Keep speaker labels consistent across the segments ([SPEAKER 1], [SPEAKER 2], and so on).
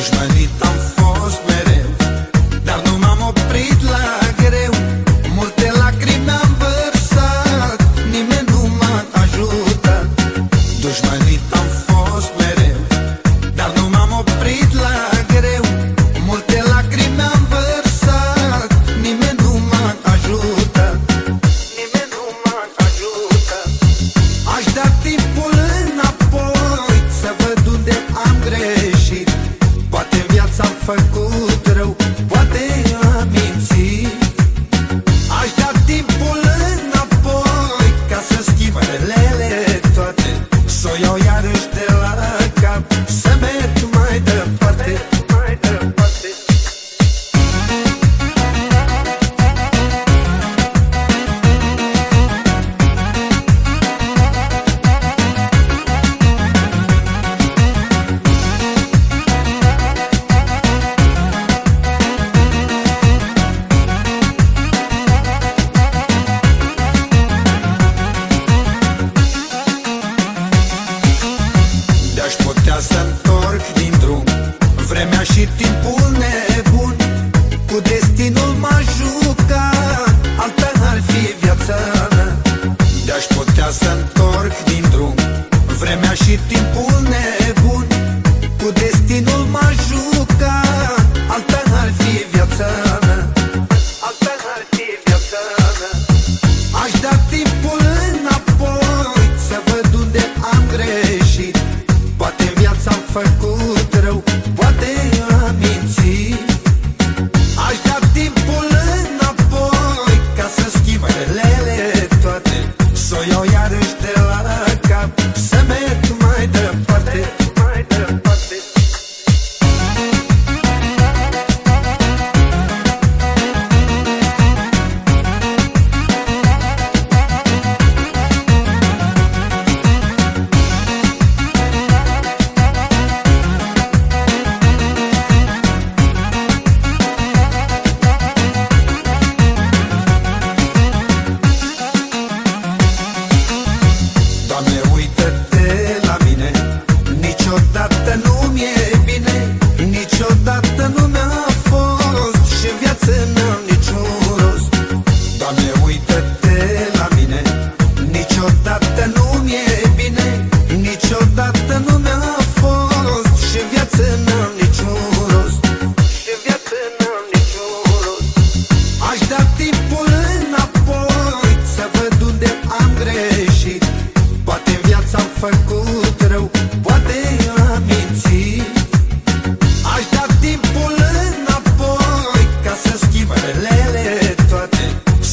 [SPEAKER 1] Dușmanit am fost mereu Dar nu m-am oprit la greu. Multe lacrimi am vărsat Nimeni nu m-a ajutat Dușmanit am fost mereu Dar nu m-am oprit la greu. Multe lacrimi am vărsat Nimeni nu m-a ajutat Nimeni nu m-a ajutat Aș da timpul Vremea și timpul nebun Cu destinul m-a jucat Alta ar fi viața mea. De-aș putea să întorc din drum Vremea și timpul nebun Cu destinul m-a jucat Alta ar fi viața mea. Alta ar fi viața mea. Aș da timpul înapoi Să văd unde am greșit. Poate în viața am făcut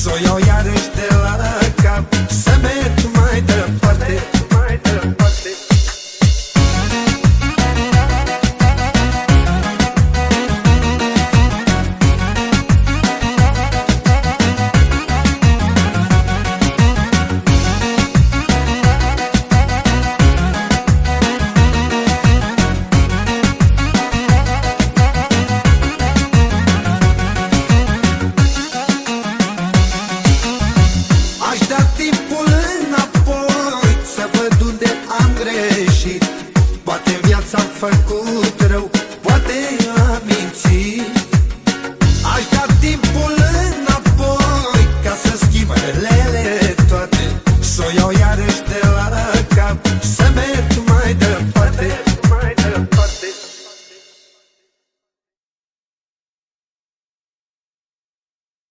[SPEAKER 1] soy hoy. Ți-am făcut rău Poate am mințit. Aș da timpul